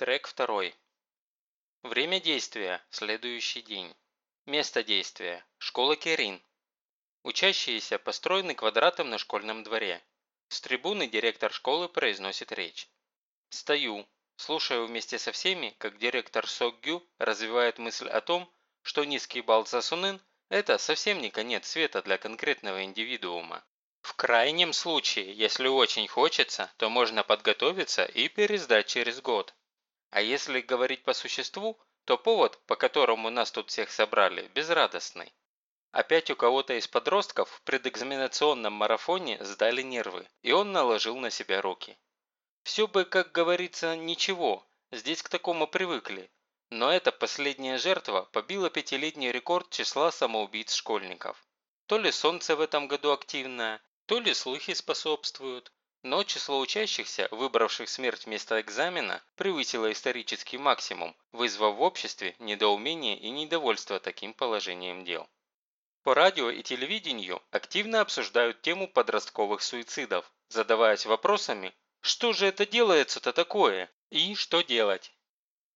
Трек второй. Время действия – следующий день. Место действия – школа Керин. Учащиеся построены квадратом на школьном дворе. С трибуны директор школы произносит речь. Стою, слушаю вместе со всеми, как директор Сокгю развивает мысль о том, что низкий балл за Сунын – это совсем не конец света для конкретного индивидуума. В крайнем случае, если очень хочется, то можно подготовиться и пересдать через год. А если говорить по существу, то повод, по которому нас тут всех собрали, безрадостный. Опять у кого-то из подростков в предэкзаменационном марафоне сдали нервы, и он наложил на себя руки. Все бы, как говорится, ничего, здесь к такому привыкли. Но эта последняя жертва побила пятилетний рекорд числа самоубийц школьников. То ли солнце в этом году активное, то ли слухи способствуют, но число учащихся, выбравших смерть вместо экзамена, превысило исторический максимум, вызвав в обществе недоумение и недовольство таким положением дел. По радио и телевидению активно обсуждают тему подростковых суицидов, задаваясь вопросами, что же это делается-то такое и что делать.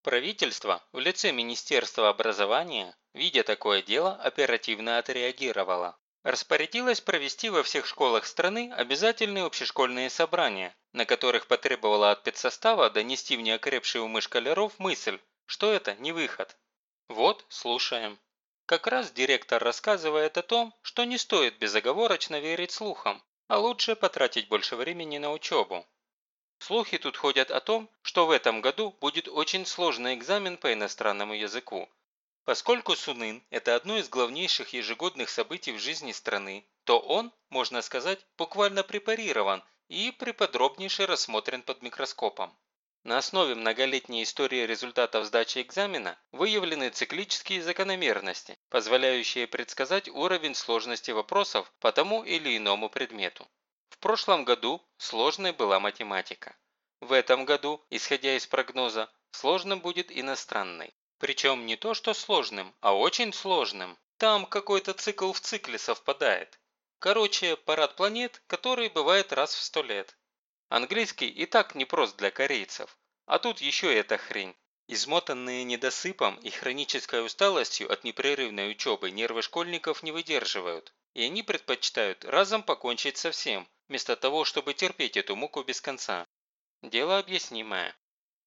Правительство в лице Министерства образования, видя такое дело, оперативно отреагировало распорядилась провести во всех школах страны обязательные общешкольные собрания, на которых потребовала от педсостава донести в неокрепшие умы школяров мысль, что это не выход. Вот, слушаем. Как раз директор рассказывает о том, что не стоит безоговорочно верить слухам, а лучше потратить больше времени на учебу. Слухи тут ходят о том, что в этом году будет очень сложный экзамен по иностранному языку, Поскольку Сунын – это одно из главнейших ежегодных событий в жизни страны, то он, можно сказать, буквально препарирован и преподробнейше рассмотрен под микроскопом. На основе многолетней истории результатов сдачи экзамена выявлены циклические закономерности, позволяющие предсказать уровень сложности вопросов по тому или иному предмету. В прошлом году сложной была математика. В этом году, исходя из прогноза, сложным будет иностранный. Причем не то что сложным, а очень сложным. Там какой-то цикл в цикле совпадает. Короче, парад планет, который бывает раз в сто лет. Английский и так непрост для корейцев. А тут еще эта хрень. Измотанные недосыпом и хронической усталостью от непрерывной учебы нервы школьников не выдерживают. И они предпочитают разом покончить со всем, вместо того, чтобы терпеть эту муку без конца. Дело объяснимое.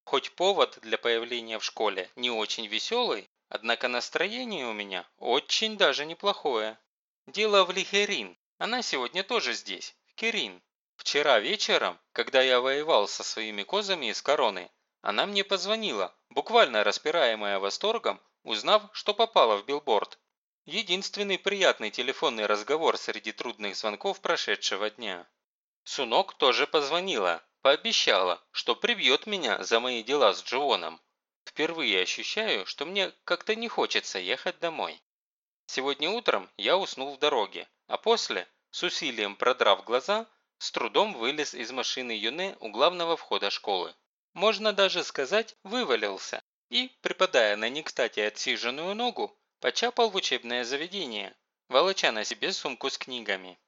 Хоть повод для появления в школе не очень веселый, однако настроение у меня очень даже неплохое. Дело в Лихерин. Она сегодня тоже здесь, в Керин. Вчера вечером, когда я воевал со своими козами из короны, она мне позвонила, буквально распираемая восторгом, узнав, что попала в билборд. Единственный приятный телефонный разговор среди трудных звонков прошедшего дня. Сунок тоже позвонила, Пообещала, что прибьет меня за мои дела с Джоном. Впервые ощущаю, что мне как-то не хочется ехать домой. Сегодня утром я уснул в дороге, а после, с усилием продрав глаза, с трудом вылез из машины Юне у главного входа школы. Можно даже сказать, вывалился и, припадая на не кстати отсиженную ногу, почапал в учебное заведение, волоча на себе сумку с книгами.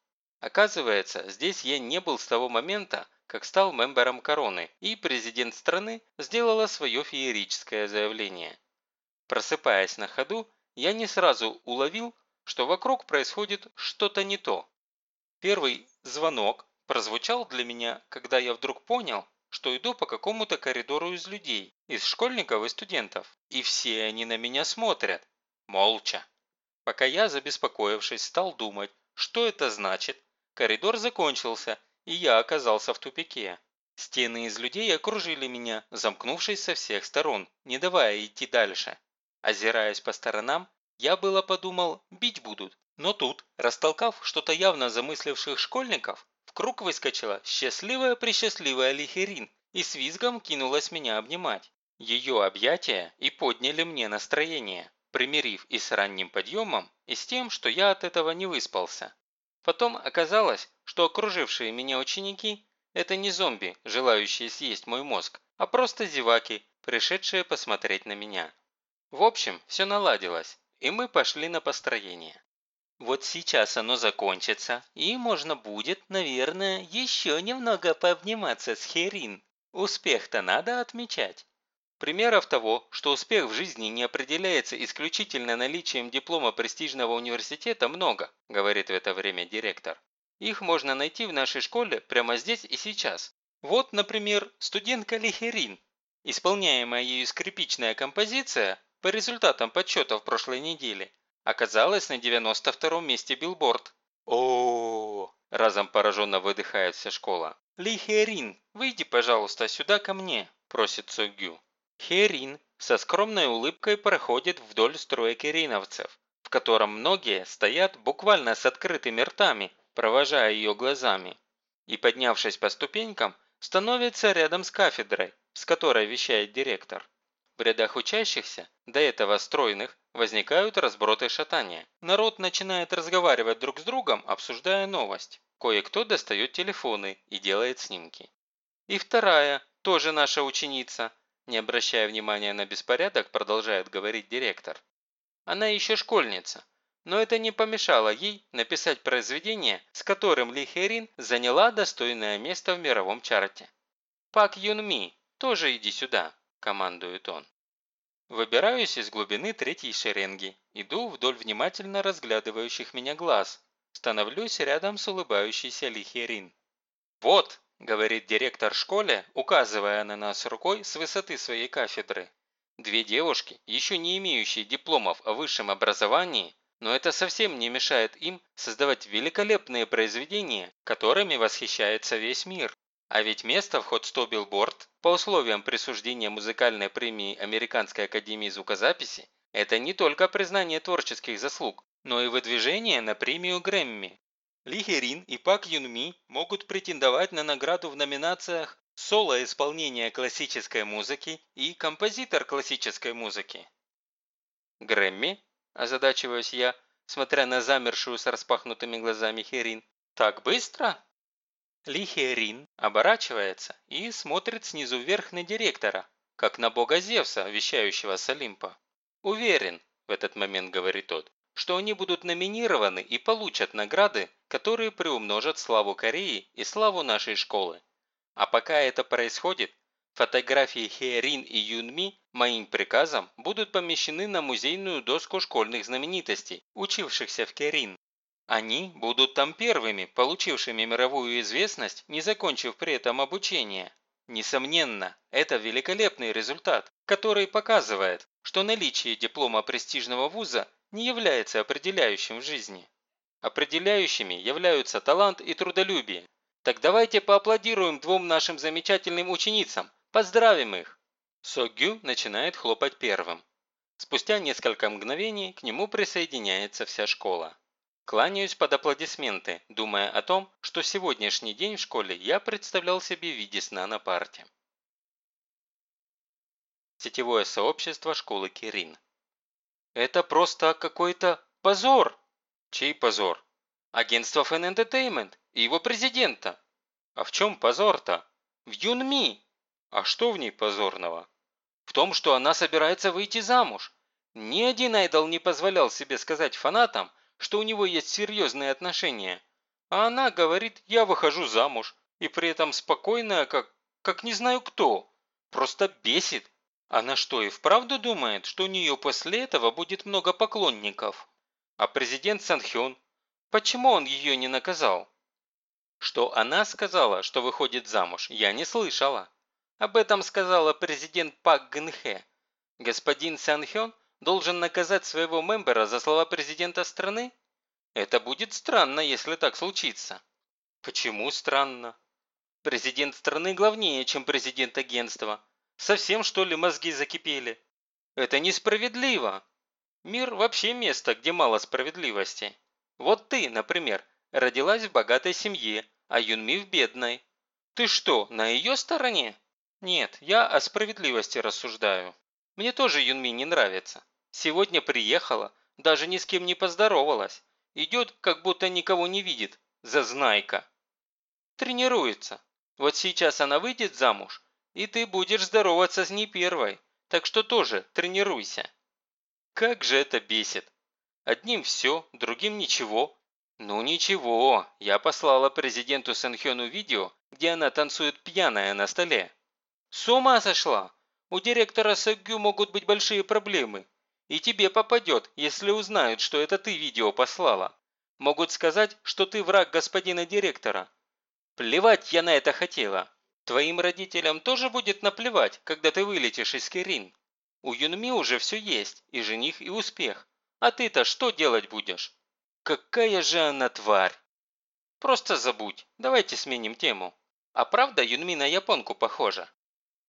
Оказывается, здесь я не был с того момента, как стал мембером короны, и президент страны сделала свое феерическое заявление. Просыпаясь на ходу, я не сразу уловил, что вокруг происходит что-то не то. Первый звонок прозвучал для меня, когда я вдруг понял, что иду по какому-то коридору из людей, из школьников и студентов, и все они на меня смотрят. Молча. Пока я, забеспокоившись, стал думать, что это значит, коридор закончился, и я оказался в тупике. Стены из людей окружили меня, замкнувшись со всех сторон, не давая идти дальше. Озираясь по сторонам, я было подумал, бить будут. Но тут, растолкав что-то явно замысливших школьников, в круг выскочила счастливая-пресчастливая Лихерин и с визгом кинулась меня обнимать. Ее объятия и подняли мне настроение, примирив и с ранним подъемом, и с тем, что я от этого не выспался. Потом оказалось, что окружившие меня ученики – это не зомби, желающие съесть мой мозг, а просто зеваки, пришедшие посмотреть на меня. В общем, все наладилось, и мы пошли на построение. Вот сейчас оно закончится, и можно будет, наверное, еще немного пообниматься с Херин. Успех-то надо отмечать. Примеров того, что успех в жизни не определяется исключительно наличием диплома престижного университета, много, говорит в это время директор. Их можно найти в нашей школе прямо здесь и сейчас. Вот, например, студентка Лихерин. Исполняемая ею скрипичная композиция по результатам подсчетов прошлой недели оказалась на 92-м месте билборд. О, -о, разом пораженно выдыхает вся школа. Лихерин, выйди, пожалуйста, сюда ко мне, просит Цогю. Херин со скромной улыбкой проходит вдоль строя кириновцев, в котором многие стоят буквально с открытыми ртами, провожая ее глазами, и, поднявшись по ступенькам, становится рядом с кафедрой, с которой вещает директор. В рядах учащихся, до этого стройных, возникают разброты шатания. Народ начинает разговаривать друг с другом, обсуждая новость. Кое-кто достает телефоны и делает снимки. И вторая, тоже наша ученица, не обращая внимания на беспорядок, продолжает говорить директор. Она еще школьница, но это не помешало ей написать произведение, с которым Ли Херин заняла достойное место в мировом чарте. «Пак Юн Ми, тоже иди сюда», – командует он. Выбираюсь из глубины третьей шеренги, иду вдоль внимательно разглядывающих меня глаз, становлюсь рядом с улыбающейся Ли Херин. «Вот», – говорит директор школе, указывая на нас рукой с высоты своей кафедры. Две девушки, еще не имеющие дипломов о высшем образовании, но это совсем не мешает им создавать великолепные произведения, которыми восхищается весь мир. А ведь место в ход 100 билборд по условиям присуждения музыкальной премии Американской академии звукозаписи это не только признание творческих заслуг, но и выдвижение на премию Грэмми. Ли Херин и Пак Юн Ми могут претендовать на награду в номинациях «Соло исполнения классической музыки» и «Композитор классической музыки». Грэмми, озадачиваюсь я, смотря на замершую с распахнутыми глазами Херин. «Так быстро?» Ли Херин оборачивается и смотрит снизу вверх на директора, как на бога Зевса, вещающего с Олимпа. «Уверен», – в этот момент говорит тот, что они будут номинированы и получат награды, которые приумножат славу Кореи и славу нашей школы. А пока это происходит, фотографии Хеорин и Юнми моим приказом будут помещены на музейную доску школьных знаменитостей, учившихся в Керин. Они будут там первыми, получившими мировую известность, не закончив при этом обучение. Несомненно, это великолепный результат, который показывает, что наличие диплома престижного вуза не является определяющим в жизни. Определяющими являются талант и трудолюбие. Так давайте поаплодируем двум нашим замечательным ученицам, поздравим их. Согю начинает хлопать первым. Спустя несколько мгновений к нему присоединяется вся школа. Кланяюсь под аплодисменты, думая о том, что сегодняшний день в школе я представлял себе в виде сна на парте. Сетевое сообщество школы Кирин. Это просто какой-то позор. Чей позор? Агентство Fan Entertainment и его президента. А в чем позор-то? В Юнми. А что в ней позорного? В том, что она собирается выйти замуж. Ни один айдол не позволял себе сказать фанатам, что у него есть серьезные отношения. А она говорит, я выхожу замуж. И при этом спокойная, как, как не знаю кто. Просто бесит. Она что, и вправду думает, что у нее после этого будет много поклонников? А президент Санхён? Почему он ее не наказал? Что она сказала, что выходит замуж, я не слышала. Об этом сказала президент Пак Гэнхэ. Господин Санхён должен наказать своего мембера за слова президента страны? Это будет странно, если так случится. Почему странно? Президент страны главнее, чем президент агентства. Совсем что ли мозги закипели? Это несправедливо. Мир вообще место, где мало справедливости. Вот ты, например, родилась в богатой семье, а Юнми в бедной. Ты что, на ее стороне? Нет, я о справедливости рассуждаю. Мне тоже Юнми не нравится. Сегодня приехала, даже ни с кем не поздоровалась. Идет, как будто никого не видит. Зазнайка. Тренируется. Вот сейчас она выйдет замуж, и ты будешь здороваться с ней первой, так что тоже тренируйся. Как же это бесит. Одним все, другим ничего. Ну ничего, я послала президенту Сэнхёну видео, где она танцует пьяная на столе. С ума сошла? У директора Сэггю могут быть большие проблемы. И тебе попадет, если узнают, что это ты видео послала. Могут сказать, что ты враг господина директора. Плевать я на это хотела. Твоим родителям тоже будет наплевать, когда ты вылетишь из Кирин. У Юнми уже все есть, и жених, и успех. А ты-то что делать будешь? Какая же она тварь! Просто забудь, давайте сменим тему. А правда Юнми на японку похожа?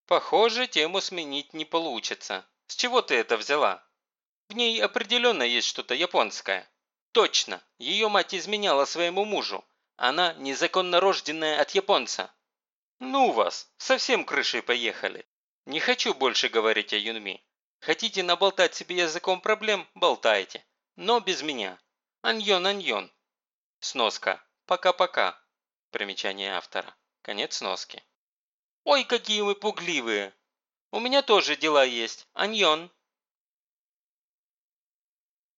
Похоже, тему сменить не получится. С чего ты это взяла? В ней определенно есть что-то японское. Точно, ее мать изменяла своему мужу. Она незаконно рожденная от японца. Ну вас, совсем крышей поехали. Не хочу больше говорить о Юнми. Хотите наболтать себе языком проблем – болтайте. Но без меня. Аньон, аньон. Сноска. Пока-пока. Примечание автора. Конец сноски. Ой, какие вы пугливые. У меня тоже дела есть. Аньон.